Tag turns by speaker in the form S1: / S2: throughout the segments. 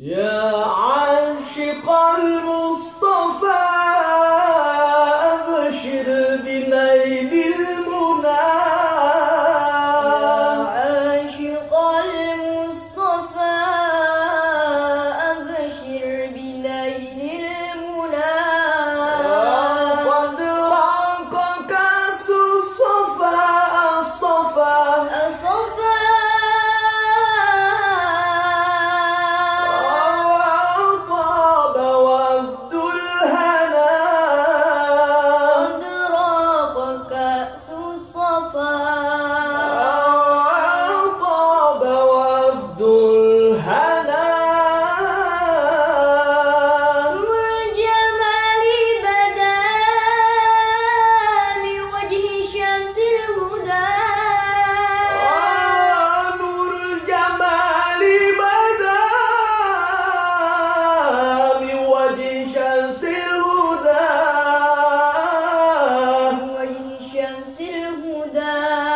S1: يا عاشق الرؤيا هدى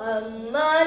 S1: محمد